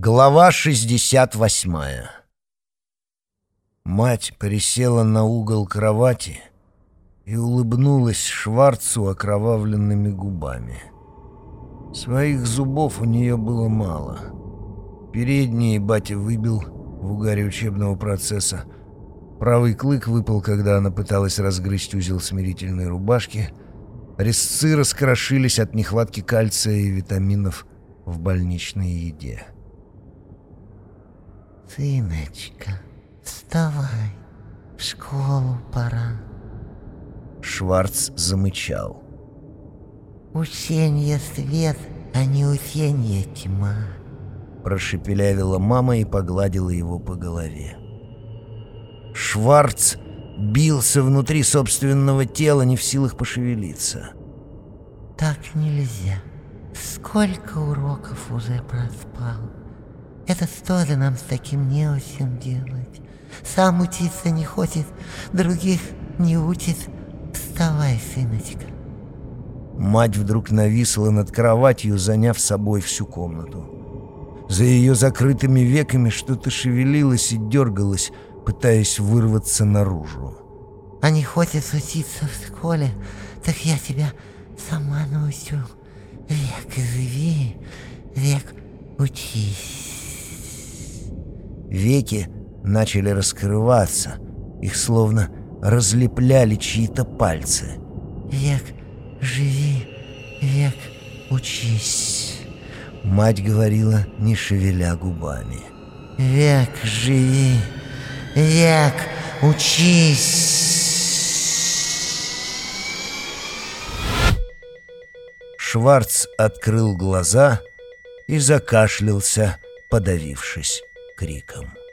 Глава 68 Мать присела на угол кровати и улыбнулась Шварцу окровавленными губами. Своих зубов у нее было мало. Передние батя выбил в угаре учебного процесса. Правый клык выпал, когда она пыталась разгрызть узел смирительной рубашки. Резцы раскрошились от нехватки кальция и витаминов в больничной еде. «Сыночка, вставай, в школу пора». Шварц замычал. «Ученье свет, а не ученье тьма», — прошепелявила мама и погладила его по голове. Шварц бился внутри собственного тела, не в силах пошевелиться. «Так нельзя. Сколько уроков уже проспал?» Это что же нам с таким неучем делать? Сам учиться не хочет, других не учит. Вставай, сыночка. Мать вдруг нависла над кроватью, заняв собой всю комнату. За ее закрытыми веками что-то шевелилось и дергалось, пытаясь вырваться наружу. А не хочешь учиться в школе, так я тебя сама научу. Век живи, век учись. Веки начали раскрываться, их словно разлепляли чьи-то пальцы. «Век, живи, век, учись», — мать говорила, не шевеля губами. «Век, живи, век, учись». Шварц открыл глаза и закашлялся, подавившись криком.